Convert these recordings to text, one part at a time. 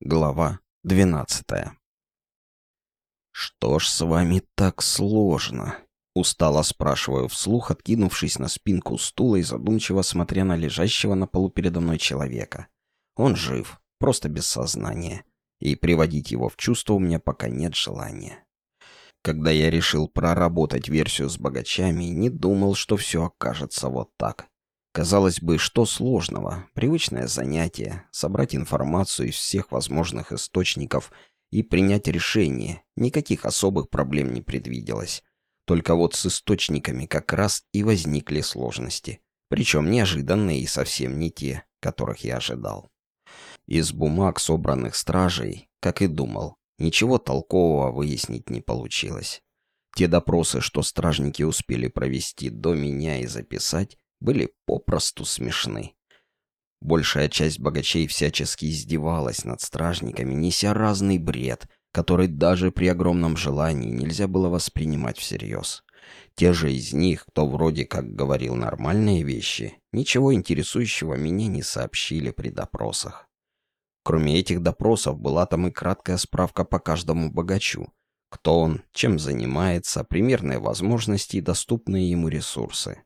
Глава 12 «Что ж с вами так сложно?» Устало спрашиваю вслух, откинувшись на спинку стула и задумчиво смотря на лежащего на полу передо мной человека. Он жив, просто без сознания, и приводить его в чувство у меня пока нет желания. Когда я решил проработать версию с богачами, не думал, что все окажется вот так. Казалось бы, что сложного? Привычное занятие, собрать информацию из всех возможных источников и принять решение. Никаких особых проблем не предвиделось. Только вот с источниками как раз и возникли сложности. Причем неожиданные и совсем не те, которых я ожидал. Из бумаг, собранных стражей, как и думал, ничего толкового выяснить не получилось. Те допросы, что стражники успели провести до меня и записать, были попросту смешны. Большая часть богачей всячески издевалась над стражниками, неся разный бред, который даже при огромном желании нельзя было воспринимать всерьез. Те же из них, кто вроде как говорил нормальные вещи, ничего интересующего меня не сообщили при допросах. Кроме этих допросов была там и краткая справка по каждому богачу. Кто он, чем занимается, примерные возможности и доступные ему ресурсы.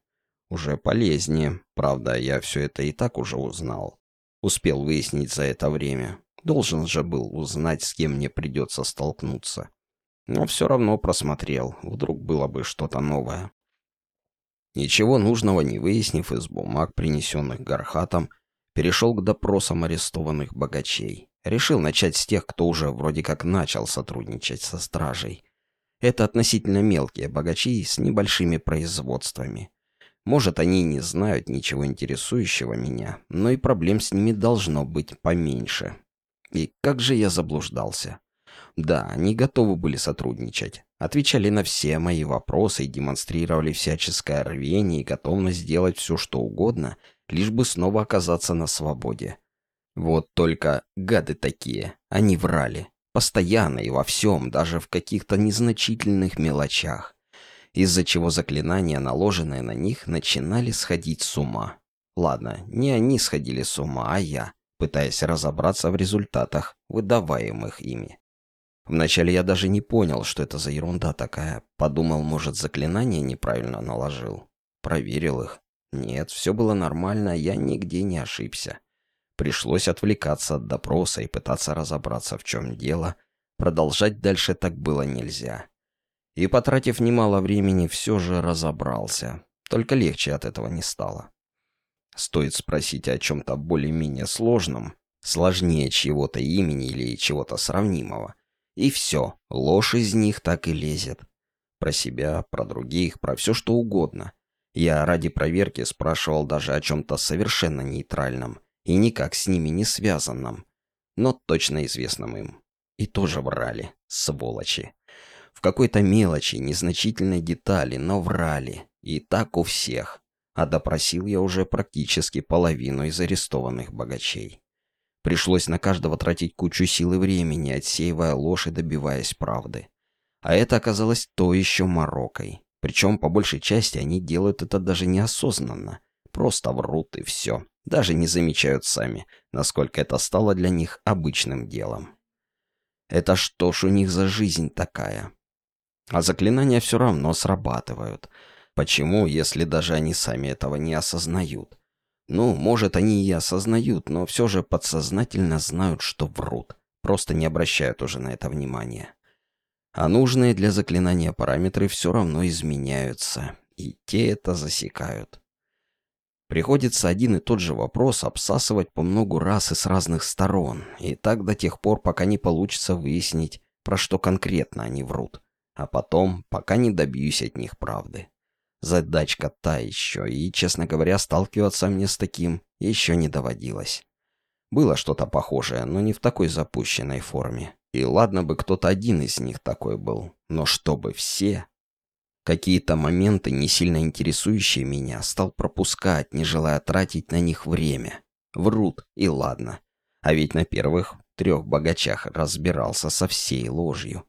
Уже полезнее. Правда, я все это и так уже узнал. Успел выяснить за это время. Должен же был узнать, с кем мне придется столкнуться. Но все равно просмотрел. Вдруг было бы что-то новое. Ничего нужного не выяснив из бумаг, принесенных Гархатом, перешел к допросам арестованных богачей. Решил начать с тех, кто уже вроде как начал сотрудничать со стражей. Это относительно мелкие богачи с небольшими производствами. Может, они и не знают ничего интересующего меня, но и проблем с ними должно быть поменьше. И как же я заблуждался. Да, они готовы были сотрудничать, отвечали на все мои вопросы и демонстрировали всяческое рвение и готовность сделать все, что угодно, лишь бы снова оказаться на свободе. Вот только гады такие, они врали. Постоянно и во всем, даже в каких-то незначительных мелочах из-за чего заклинания, наложенные на них, начинали сходить с ума. Ладно, не они сходили с ума, а я, пытаясь разобраться в результатах, выдаваемых ими. Вначале я даже не понял, что это за ерунда такая. Подумал, может, заклинание неправильно наложил. Проверил их. Нет, все было нормально, я нигде не ошибся. Пришлось отвлекаться от допроса и пытаться разобраться, в чем дело. Продолжать дальше так было нельзя и, потратив немало времени, все же разобрался. Только легче от этого не стало. Стоит спросить о чем-то более-менее сложном, сложнее чего-то имени или чего-то сравнимого. И все, ложь из них так и лезет. Про себя, про других, про все что угодно. Я ради проверки спрашивал даже о чем-то совершенно нейтральном и никак с ними не связанном, но точно известном им. И тоже врали, сволочи. В какой-то мелочи, незначительной детали, но врали. И так у всех. А допросил я уже практически половину из арестованных богачей. Пришлось на каждого тратить кучу сил и времени, отсеивая ложь и добиваясь правды. А это оказалось то еще морокой. Причем, по большей части, они делают это даже неосознанно. Просто врут и все. Даже не замечают сами, насколько это стало для них обычным делом. Это что ж у них за жизнь такая? А заклинания все равно срабатывают. Почему, если даже они сами этого не осознают? Ну, может, они и осознают, но все же подсознательно знают, что врут. Просто не обращают уже на это внимания. А нужные для заклинания параметры все равно изменяются, и те это засекают. Приходится один и тот же вопрос обсасывать по многу раз и с разных сторон, и так до тех пор, пока не получится выяснить, про что конкретно они врут а потом, пока не добьюсь от них правды. Задачка та еще, и, честно говоря, сталкиваться мне с таким еще не доводилось. Было что-то похожее, но не в такой запущенной форме. И ладно бы кто-то один из них такой был, но чтобы все... Какие-то моменты, не сильно интересующие меня, стал пропускать, не желая тратить на них время. Врут, и ладно. А ведь на первых трех богачах разбирался со всей ложью.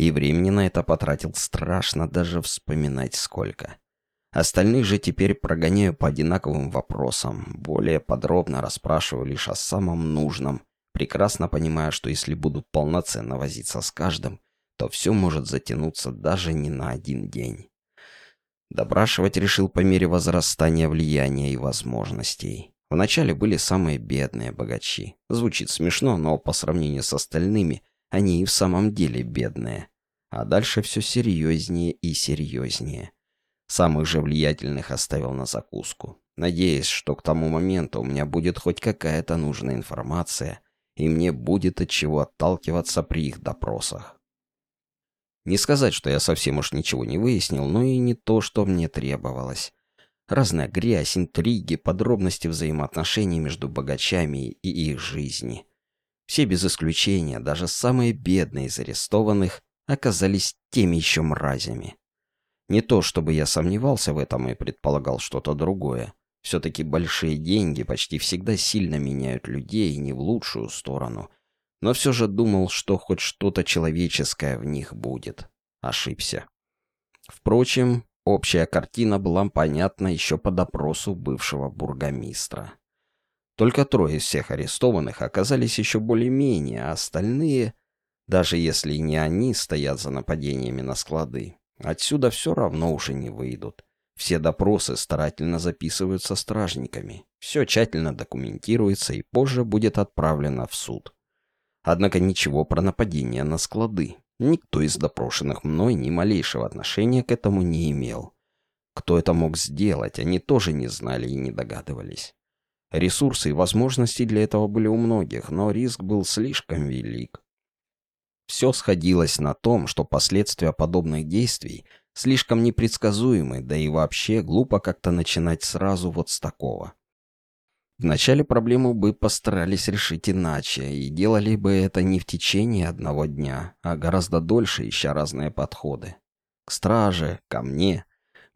И времени на это потратил страшно даже вспоминать сколько. Остальных же теперь прогоняю по одинаковым вопросам, более подробно расспрашиваю лишь о самом нужном, прекрасно понимая, что если буду полноценно возиться с каждым, то все может затянуться даже не на один день. Допрашивать решил по мере возрастания влияния и возможностей. Вначале были самые бедные богачи. Звучит смешно, но по сравнению с остальными, они и в самом деле бедные. А дальше все серьезнее и серьезнее. Самых же влиятельных оставил на закуску, надеясь, что к тому моменту у меня будет хоть какая-то нужная информация, и мне будет от чего отталкиваться при их допросах. Не сказать, что я совсем уж ничего не выяснил, но и не то, что мне требовалось. Разная грязь, интриги, подробности взаимоотношений между богачами и их жизни. Все без исключения, даже самые бедные из арестованных, оказались теми еще мразями. Не то, чтобы я сомневался в этом и предполагал что-то другое. Все-таки большие деньги почти всегда сильно меняют людей не в лучшую сторону. Но все же думал, что хоть что-то человеческое в них будет. Ошибся. Впрочем, общая картина была понятна еще по допросу бывшего бургомистра. Только трое из всех арестованных оказались еще более-менее, а остальные, даже если не они стоят за нападениями на склады, отсюда все равно уже не выйдут. Все допросы старательно записываются стражниками. Все тщательно документируется и позже будет отправлено в суд. Однако ничего про нападение на склады. Никто из допрошенных мной ни малейшего отношения к этому не имел. Кто это мог сделать, они тоже не знали и не догадывались. Ресурсы и возможности для этого были у многих, но риск был слишком велик. Все сходилось на том, что последствия подобных действий слишком непредсказуемы, да и вообще глупо как-то начинать сразу вот с такого. Вначале проблему бы постарались решить иначе, и делали бы это не в течение одного дня, а гораздо дольше, ища разные подходы. К страже, ко мне.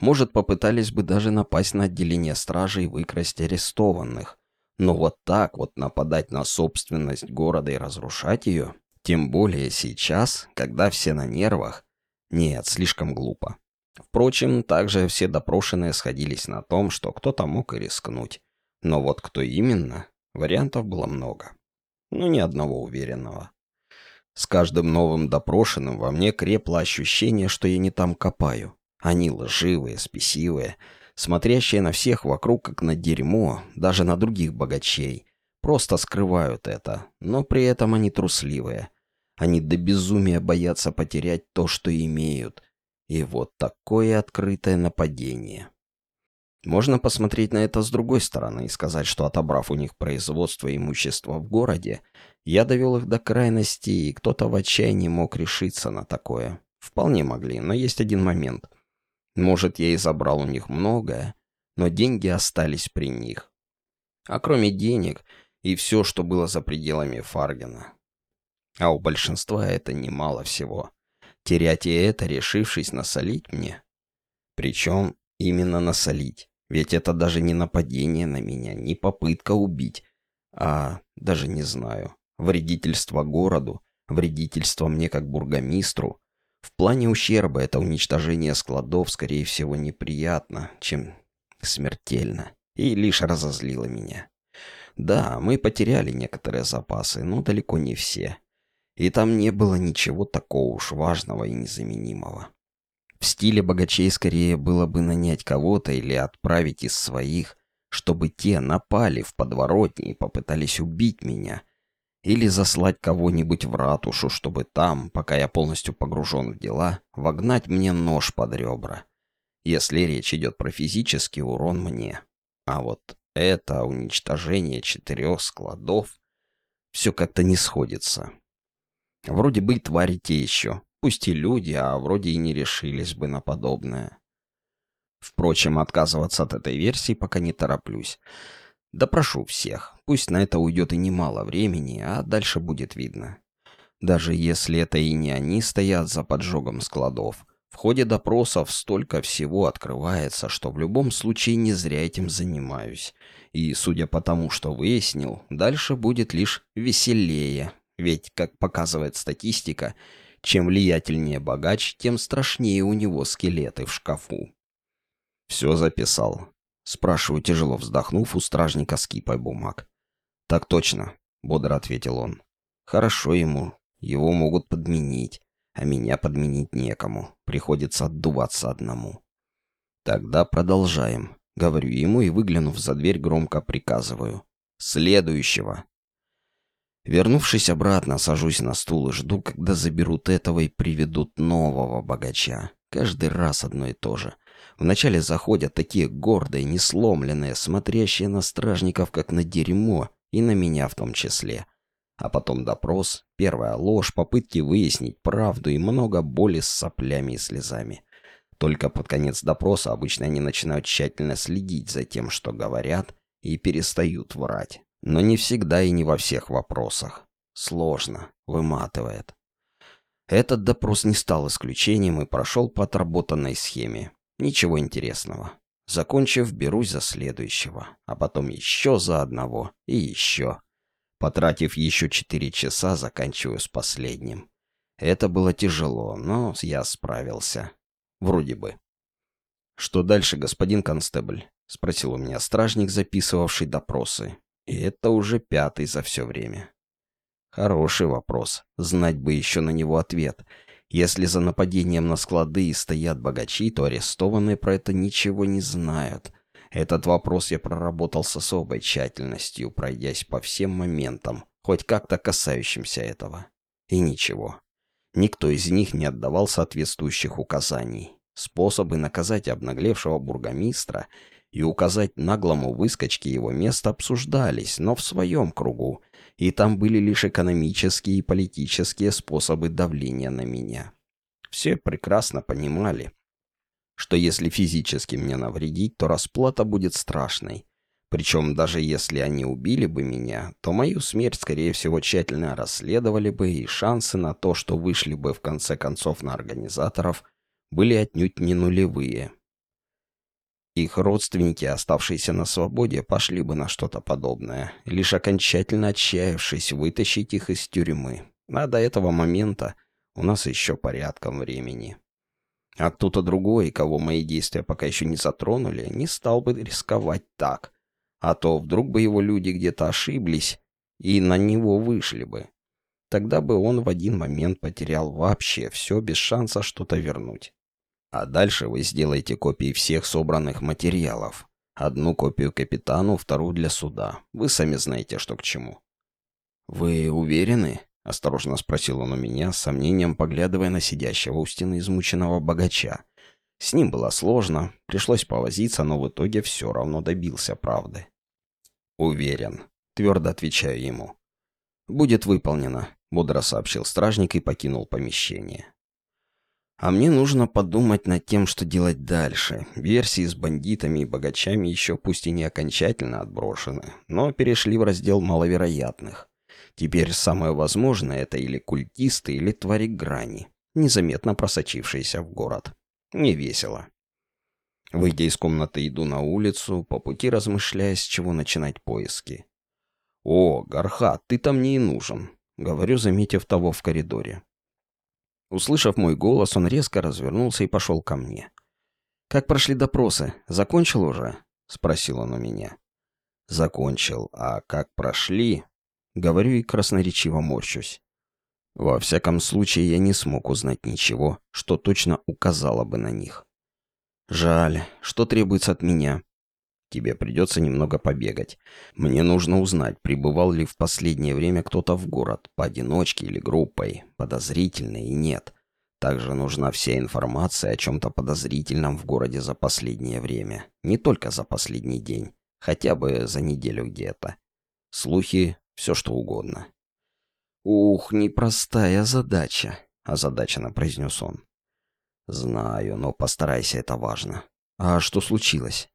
Может, попытались бы даже напасть на отделение стражи и выкрасть арестованных. Но вот так вот нападать на собственность города и разрушать ее тем более сейчас, когда все на нервах. Нет, слишком глупо. Впрочем, также все допрошенные сходились на том, что кто-то мог и рискнуть. Но вот кто именно, вариантов было много. Ну, ни одного уверенного. С каждым новым допрошенным во мне крепло ощущение, что я не там копаю. Они лживые, спесивые, смотрящие на всех вокруг как на дерьмо, даже на других богачей. Просто скрывают это, но при этом они трусливые. Они до безумия боятся потерять то, что имеют. И вот такое открытое нападение. Можно посмотреть на это с другой стороны и сказать, что отобрав у них производство и имущество в городе, я довел их до крайности, и кто-то в отчаянии мог решиться на такое. Вполне могли, но есть один момент. Может, я и забрал у них многое, но деньги остались при них. А кроме денег и все, что было за пределами Фаргена. А у большинства это немало всего. Терять и это, решившись насолить мне. Причем именно насолить. Ведь это даже не нападение на меня, не попытка убить, а даже не знаю, вредительство городу, вредительство мне как бургомистру. В плане ущерба это уничтожение складов, скорее всего, неприятно, чем смертельно, и лишь разозлило меня. Да, мы потеряли некоторые запасы, но далеко не все и там не было ничего такого уж важного и незаменимого. В стиле богачей скорее было бы нанять кого-то или отправить из своих, чтобы те напали в подворотне и попытались убить меня, или заслать кого-нибудь в ратушу, чтобы там, пока я полностью погружен в дела, вогнать мне нож под ребра, если речь идет про физический урон мне. А вот это уничтожение четырех складов все как-то не сходится. Вроде бы твари те еще, пусть и люди, а вроде и не решились бы на подобное. Впрочем, отказываться от этой версии пока не тороплюсь. Допрошу всех, пусть на это уйдет и немало времени, а дальше будет видно. Даже если это и не они стоят за поджогом складов, в ходе допросов столько всего открывается, что в любом случае не зря этим занимаюсь. И, судя по тому, что выяснил, дальше будет лишь веселее, ведь, как показывает статистика, чем влиятельнее богач, тем страшнее у него скелеты в шкафу. «Все записал?» Спрашиваю, тяжело вздохнув у стражника с кипой бумаг. «Так точно. бодро ответил он. «Хорошо ему. Его могут подменить, а меня подменить некому. Приходится отдуваться одному». «Тогда продолжаем», — говорю ему и, выглянув за дверь, громко приказываю. «Следующего». Вернувшись обратно, сажусь на стул и жду, когда заберут этого и приведут нового богача. Каждый раз одно и то же. Вначале заходят такие гордые, несломленные, смотрящие на стражников, как на дерьмо, и на меня в том числе. А потом допрос, первая ложь, попытки выяснить правду и много боли с соплями и слезами. Только под конец допроса обычно они начинают тщательно следить за тем, что говорят, и перестают врать. Но не всегда и не во всех вопросах. Сложно, выматывает. Этот допрос не стал исключением и прошел по отработанной схеме. Ничего интересного. Закончив, берусь за следующего, а потом еще за одного и еще. Потратив еще четыре часа, заканчиваю с последним. Это было тяжело, но я справился. Вроде бы. «Что дальше, господин констебль?» — спросил у меня стражник, записывавший допросы. И это уже пятый за все время. Хороший вопрос. Знать бы еще на него ответ. Если за нападением на склады и стоят богачи, то арестованные про это ничего не знают. Этот вопрос я проработал с особой тщательностью, пройдясь по всем моментам, хоть как-то касающимся этого. И ничего. Никто из них не отдавал соответствующих указаний. Способы наказать обнаглевшего бургомистра и указать наглому выскочке его место обсуждались, но в своем кругу, и там были лишь экономические и политические способы давления на меня. Все прекрасно понимали, что если физически мне навредить, то расплата будет страшной. Причем даже если они убили бы меня, то мою смерть, скорее всего, тщательно расследовали бы, и шансы на то, что вышли бы в конце концов на организаторов, были отнюдь не нулевые. Их родственники, оставшиеся на свободе, пошли бы на что-то подобное, лишь окончательно отчаявшись вытащить их из тюрьмы. А до этого момента у нас еще порядком времени. А кто-то другой, кого мои действия пока еще не затронули, не стал бы рисковать так. А то вдруг бы его люди где-то ошиблись и на него вышли бы. Тогда бы он в один момент потерял вообще все без шанса что-то вернуть. А дальше вы сделаете копии всех собранных материалов. Одну копию капитану, вторую для суда. Вы сами знаете, что к чему. «Вы уверены?» — осторожно спросил он у меня, с сомнением поглядывая на сидящего у стены измученного богача. С ним было сложно, пришлось повозиться, но в итоге все равно добился правды. «Уверен», — твердо отвечаю ему. «Будет выполнено», — бодро сообщил стражник и покинул помещение. А мне нужно подумать над тем, что делать дальше. Версии с бандитами и богачами еще пусть и не окончательно отброшены, но перешли в раздел маловероятных. Теперь самое возможное это или культисты, или твари грани, незаметно просочившиеся в город. Не весело. Выйдя из комнаты, иду на улицу, по пути размышляя, с чего начинать поиски. «О, Гархат, ты там не и нужен», — говорю, заметив того в коридоре. Услышав мой голос, он резко развернулся и пошел ко мне. «Как прошли допросы? Закончил уже?» — спросил он у меня. «Закончил. А как прошли?» Говорю и красноречиво морщусь. Во всяком случае, я не смог узнать ничего, что точно указало бы на них. «Жаль. Что требуется от меня?» Тебе придется немного побегать. Мне нужно узнать, прибывал ли в последнее время кто-то в город, поодиночке или группой, подозрительно и нет. Также нужна вся информация о чем-то подозрительном в городе за последнее время. Не только за последний день. Хотя бы за неделю где-то. Слухи, все что угодно. «Ух, непростая задача», — озадаченно произнес он. «Знаю, но постарайся, это важно. А что случилось?»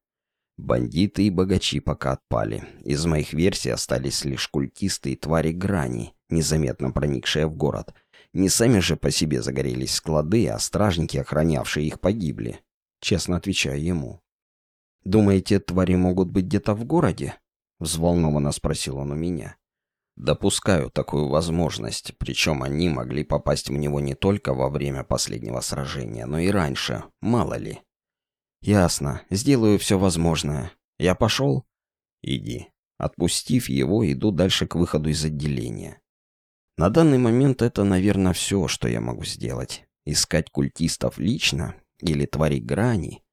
Бандиты и богачи пока отпали. Из моих версий остались лишь культисты и твари грани, незаметно проникшие в город. Не сами же по себе загорелись склады, а стражники, охранявшие их, погибли. Честно отвечаю ему. «Думаете, твари могут быть где-то в городе?» Взволнованно спросил он у меня. Допускаю такую возможность, причем они могли попасть в него не только во время последнего сражения, но и раньше, мало ли. «Ясно. Сделаю все возможное. Я пошел?» «Иди. Отпустив его, иду дальше к выходу из отделения. На данный момент это, наверное, все, что я могу сделать. Искать культистов лично или тварей грани.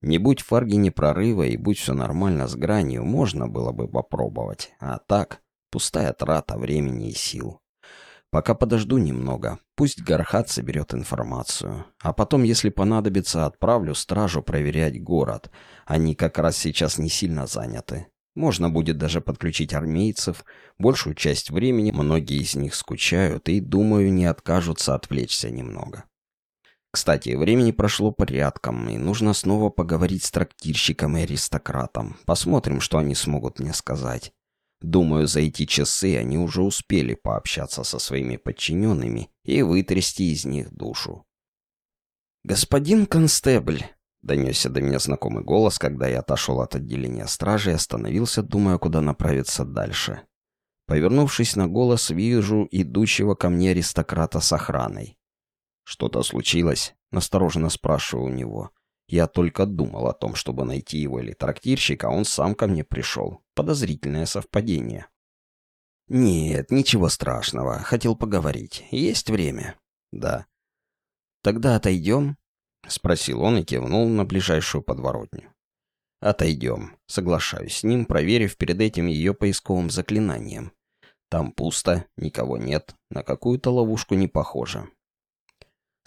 Не будь фарги не прорыва и будь все нормально с гранью, можно было бы попробовать. А так, пустая трата времени и сил. Пока подожду немного. Пусть Гархат соберет информацию. А потом, если понадобится, отправлю стражу проверять город. Они как раз сейчас не сильно заняты. Можно будет даже подключить армейцев. Большую часть времени многие из них скучают и, думаю, не откажутся отвлечься немного. Кстати, времени прошло порядком, и нужно снова поговорить с трактирщиком и аристократом. Посмотрим, что они смогут мне сказать. Думаю, за эти часы они уже успели пообщаться со своими подчиненными и вытрясти из них душу. «Господин констебль!» — донесся до меня знакомый голос, когда я отошел от отделения стражи и остановился, думая, куда направиться дальше. Повернувшись на голос, вижу идущего ко мне аристократа с охраной. «Что-то случилось?» — настороженно спрашиваю у него. Я только думал о том, чтобы найти его или трактирщика, а он сам ко мне пришел. Подозрительное совпадение. «Нет, ничего страшного. Хотел поговорить. Есть время?» «Да». «Тогда отойдем?» — спросил он и кивнул на ближайшую подворотню. «Отойдем», — соглашаюсь с ним, проверив перед этим ее поисковым заклинанием. Там пусто, никого нет, на какую-то ловушку не похоже.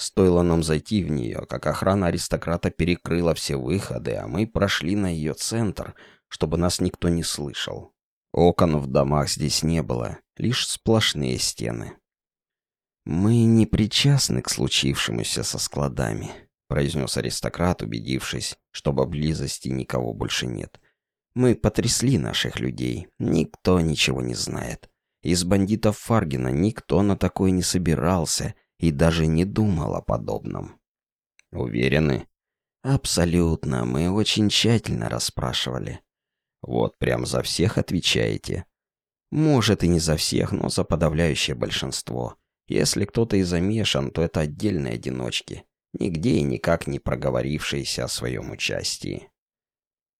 Стоило нам зайти в нее, как охрана аристократа перекрыла все выходы, а мы прошли на ее центр, чтобы нас никто не слышал. Окон в домах здесь не было, лишь сплошные стены. «Мы не причастны к случившемуся со складами», — произнес аристократ, убедившись, что поблизости никого больше нет. «Мы потрясли наших людей, никто ничего не знает. Из бандитов Фаргина никто на такое не собирался, и даже не думал о подобном. Уверены? Абсолютно, мы очень тщательно расспрашивали. Вот прям за всех отвечаете. Может и не за всех, но за подавляющее большинство. Если кто-то и замешан, то это отдельные одиночки, нигде и никак не проговорившиеся о своем участии.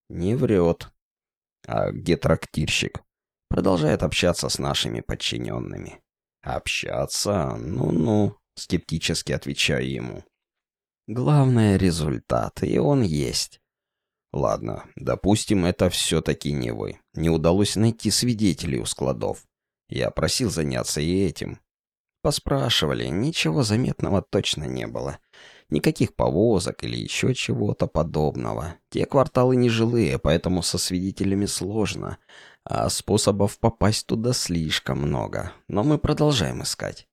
Не врет. А где трактирщик? Продолжает общаться с нашими подчиненными. Общаться? Ну-ну. Скептически отвечаю ему. Главное — результат, и он есть. Ладно, допустим, это все-таки не вы. Не удалось найти свидетелей у складов. Я просил заняться и этим. Поспрашивали, ничего заметного точно не было. Никаких повозок или еще чего-то подобного. Те кварталы нежилые, поэтому со свидетелями сложно. А способов попасть туда слишком много. Но мы продолжаем искать.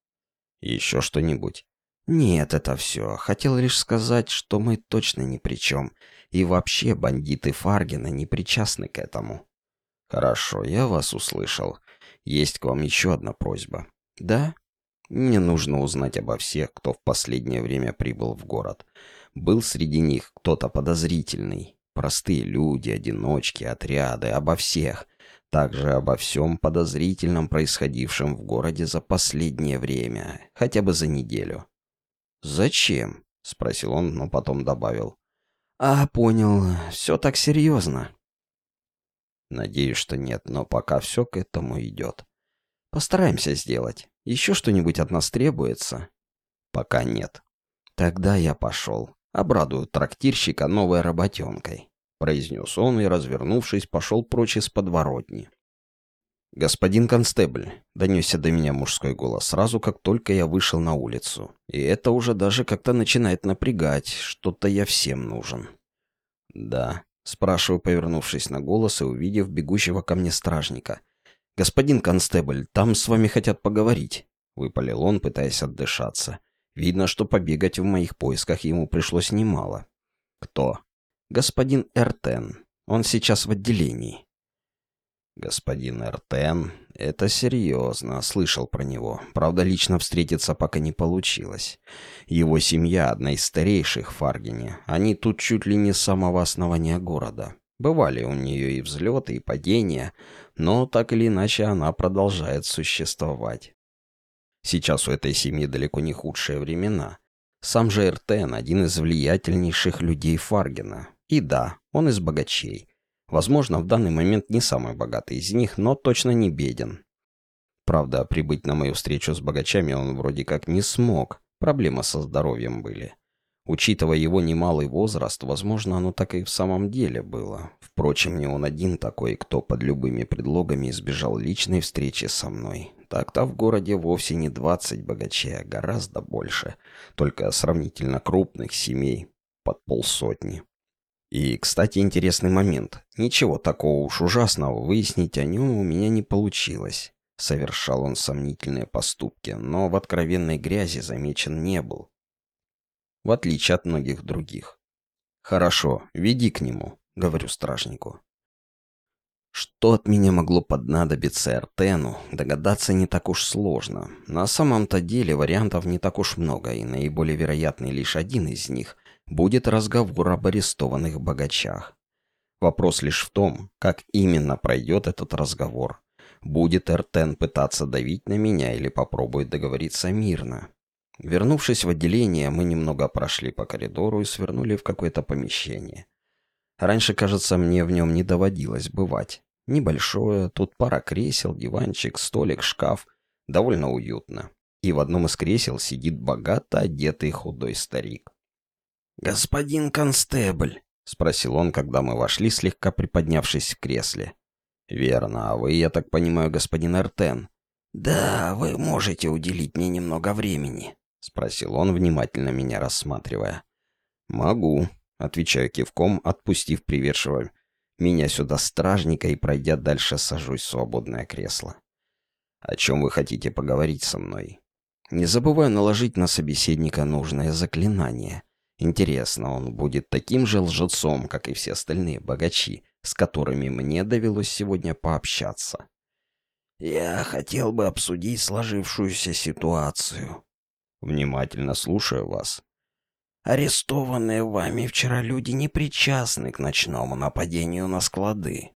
Еще что-нибудь? Нет, это все. Хотел лишь сказать, что мы точно ни при чем. И вообще бандиты Фаргина не причастны к этому. Хорошо, я вас услышал. Есть к вам еще одна просьба. Да? Мне нужно узнать обо всех, кто в последнее время прибыл в город. Был среди них кто-то подозрительный. Простые люди, одиночки, отряды, обо всех. Также обо всем подозрительном, происходившем в городе за последнее время, хотя бы за неделю. «Зачем?» — спросил он, но потом добавил. «А, понял, все так серьезно». Надеюсь, что нет, но пока все к этому идет. Постараемся сделать. Еще что-нибудь от нас требуется? Пока нет. Тогда я пошел. Обрадую трактирщика новой работенкой. — произнес он и, развернувшись, пошел прочь из подворотни. «Господин констебль», — донесся до меня мужской голос сразу, как только я вышел на улицу. И это уже даже как-то начинает напрягать, что-то я всем нужен. «Да», — спрашиваю, повернувшись на голос и увидев бегущего ко мне стражника. «Господин констебль, там с вами хотят поговорить», — выпалил он, пытаясь отдышаться. Видно, что побегать в моих поисках ему пришлось немало. «Кто?» Господин Эртен. Он сейчас в отделении». «Господин Эртен, это серьезно, слышал про него. Правда, лично встретиться пока не получилось. Его семья одна из старейших в Фаргине. Они тут чуть ли не с самого основания города. Бывали у нее и взлеты, и падения, но так или иначе она продолжает существовать. Сейчас у этой семьи далеко не худшие времена. Сам же Эртен – один из влиятельнейших людей Фаргина. И да, он из богачей. Возможно, в данный момент не самый богатый из них, но точно не беден. Правда, прибыть на мою встречу с богачами он вроде как не смог. Проблемы со здоровьем были. Учитывая его немалый возраст, возможно, оно так и в самом деле было. Впрочем, не он один такой, кто под любыми предлогами избежал личной встречи со мной. Так-то в городе вовсе не 20 богачей, а гораздо больше. Только сравнительно крупных семей, под полсотни. И, кстати, интересный момент. Ничего такого уж ужасного выяснить о нем у меня не получилось. Совершал он сомнительные поступки, но в откровенной грязи замечен не был в отличие от многих других. «Хорошо, веди к нему», — говорю стражнику. Что от меня могло поднадобиться Эртену, догадаться не так уж сложно. На самом-то деле вариантов не так уж много, и наиболее вероятный лишь один из них будет разговор об арестованных богачах. Вопрос лишь в том, как именно пройдет этот разговор. Будет Эртен пытаться давить на меня или попробует договориться мирно. Вернувшись в отделение, мы немного прошли по коридору и свернули в какое-то помещение. Раньше, кажется, мне в нем не доводилось бывать. Небольшое, тут пара кресел, диванчик, столик, шкаф. Довольно уютно. И в одном из кресел сидит богато одетый худой старик. «Господин констебль», — спросил он, когда мы вошли, слегка приподнявшись в кресле. «Верно, а вы, я так понимаю, господин Эртен?» «Да, вы можете уделить мне немного времени», — спросил он, внимательно меня рассматривая. «Могу», — отвечаю кивком, отпустив приведшего меня сюда стражника и, пройдя дальше, сажусь в свободное кресло. «О чем вы хотите поговорить со мной?» «Не забываю наложить на собеседника нужное заклинание. Интересно, он будет таким же лжецом, как и все остальные богачи, с которыми мне довелось сегодня пообщаться?» «Я хотел бы обсудить сложившуюся ситуацию», Внимательно слушаю вас. Арестованные вами вчера люди не причастны к ночному нападению на склады.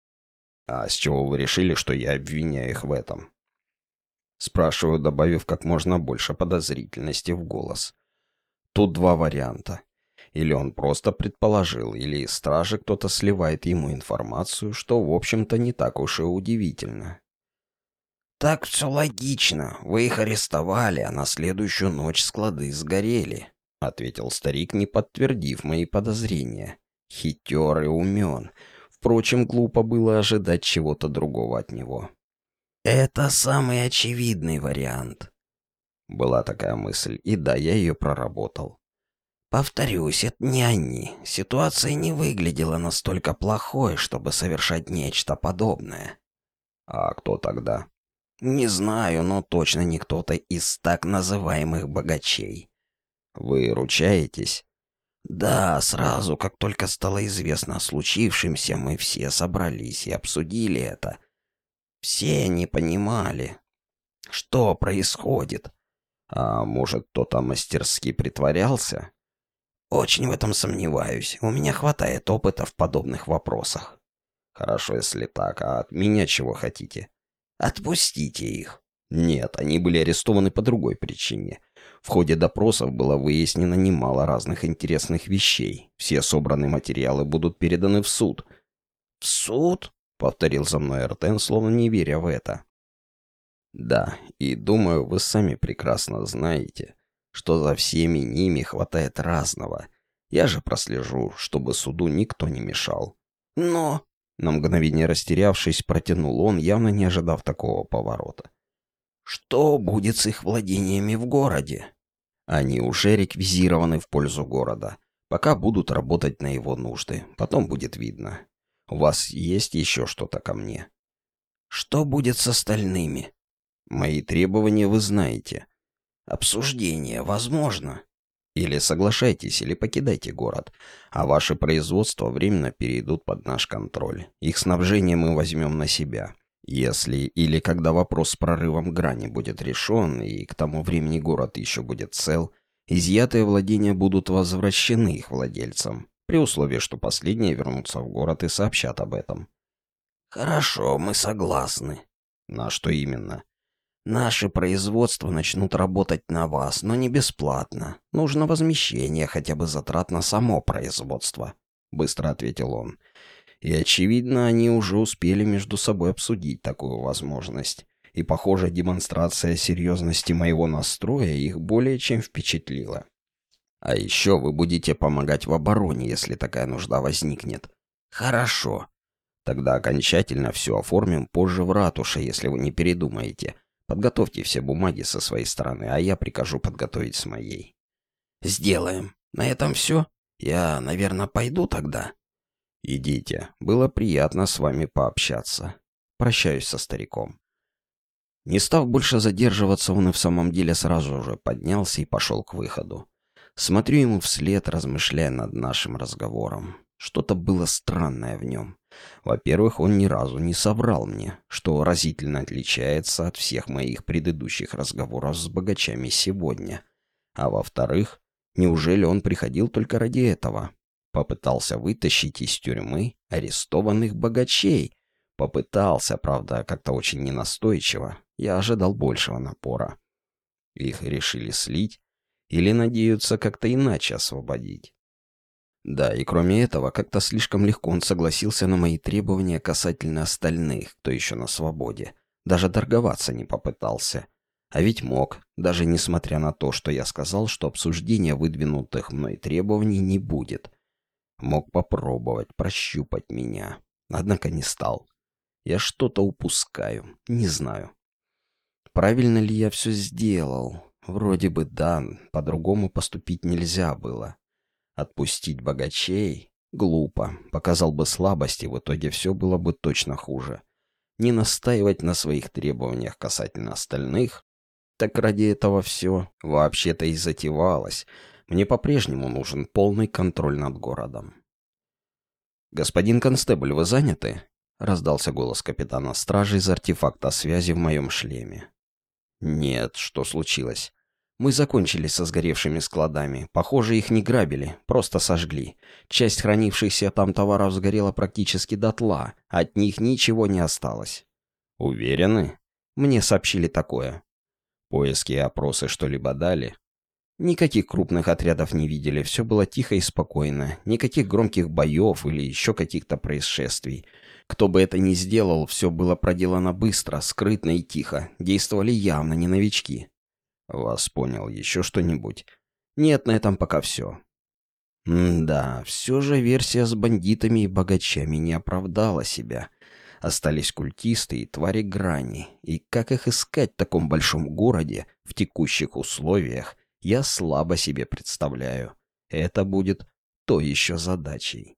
А с чего вы решили, что я обвиняю их в этом? Спрашиваю, добавив как можно больше подозрительности в голос. Тут два варианта. Или он просто предположил, или из стражи кто-то сливает ему информацию, что, в общем-то, не так уж и удивительно. «Так все логично. Вы их арестовали, а на следующую ночь склады сгорели», — ответил старик, не подтвердив мои подозрения. Хитер и умен. Впрочем, глупо было ожидать чего-то другого от него. «Это самый очевидный вариант». Была такая мысль, и да, я ее проработал. Повторюсь, это не они. Ситуация не выглядела настолько плохой, чтобы совершать нечто подобное. А кто тогда? Не знаю, но точно не кто-то из так называемых богачей. Вы ручаетесь? Да, сразу, как только стало известно о случившемся, мы все собрались и обсудили это. Все не понимали, что происходит. А может, кто-то мастерски притворялся? Очень в этом сомневаюсь. У меня хватает опыта в подобных вопросах. Хорошо, если так. А от меня чего хотите? Отпустите их. Нет, они были арестованы по другой причине. В ходе допросов было выяснено немало разных интересных вещей. Все собранные материалы будут переданы в суд. «В суд?» — повторил за мной Эртен, словно не веря в это. «Да, и думаю, вы сами прекрасно знаете, что за всеми ними хватает разного. Я же прослежу, чтобы суду никто не мешал». «Но...» На мгновение растерявшись, протянул он, явно не ожидав такого поворота. «Что будет с их владениями в городе?» «Они уже реквизированы в пользу города. Пока будут работать на его нужды. Потом будет видно. У вас есть еще что-то ко мне?» «Что будет с остальными?» «Мои требования вы знаете. Обсуждение возможно?» Или соглашайтесь, или покидайте город, а ваши производства временно перейдут под наш контроль. Их снабжение мы возьмем на себя. Если или когда вопрос с прорывом грани будет решен, и к тому времени город еще будет цел, изъятые владения будут возвращены их владельцам, при условии, что последние вернутся в город и сообщат об этом. «Хорошо, мы согласны». «На что именно?» Наши производства начнут работать на вас, но не бесплатно. Нужно возмещение хотя бы затрат на само производство», — быстро ответил он. И, очевидно, они уже успели между собой обсудить такую возможность. И, похоже, демонстрация серьезности моего настроя их более чем впечатлила. А еще вы будете помогать в обороне, если такая нужда возникнет. Хорошо. Тогда окончательно все оформим позже в ратуше, если вы не передумаете. Подготовьте все бумаги со своей стороны, а я прикажу подготовить с моей. Сделаем. На этом все. Я, наверное, пойду тогда. Идите. Было приятно с вами пообщаться. Прощаюсь со стариком. Не став больше задерживаться, он и в самом деле сразу же поднялся и пошел к выходу. Смотрю ему вслед, размышляя над нашим разговором. Что-то было странное в нем. Во-первых, он ни разу не соврал мне, что разительно отличается от всех моих предыдущих разговоров с богачами сегодня. А во-вторых, неужели он приходил только ради этого? Попытался вытащить из тюрьмы арестованных богачей. Попытался, правда, как-то очень ненастойчиво. Я ожидал большего напора. Их решили слить или надеются как-то иначе освободить. Да, и кроме этого, как-то слишком легко он согласился на мои требования касательно остальных, кто еще на свободе. Даже торговаться не попытался. А ведь мог, даже несмотря на то, что я сказал, что обсуждения выдвинутых мной требований не будет. Мог попробовать прощупать меня. Однако не стал. Я что-то упускаю. Не знаю. Правильно ли я все сделал? Вроде бы да, по-другому поступить нельзя было. Отпустить богачей? Глупо. Показал бы слабости, в итоге все было бы точно хуже. Не настаивать на своих требованиях касательно остальных? Так ради этого все вообще-то и затевалось. Мне по-прежнему нужен полный контроль над городом. «Господин констебль, вы заняты?» — раздался голос капитана стражи из артефакта связи в моем шлеме. «Нет, что случилось?» Мы закончили со сгоревшими складами. Похоже, их не грабили, просто сожгли. Часть хранившихся там товаров сгорела практически дотла. От них ничего не осталось. Уверены? Мне сообщили такое. Поиски и опросы что-либо дали? Никаких крупных отрядов не видели, все было тихо и спокойно. Никаких громких боев или еще каких-то происшествий. Кто бы это ни сделал, все было проделано быстро, скрытно и тихо. Действовали явно не новички. Вас понял. Еще что-нибудь? Нет, на этом пока все. М да, все же версия с бандитами и богачами не оправдала себя. Остались культисты и твари грани. И как их искать в таком большом городе, в текущих условиях, я слабо себе представляю. Это будет то еще задачей.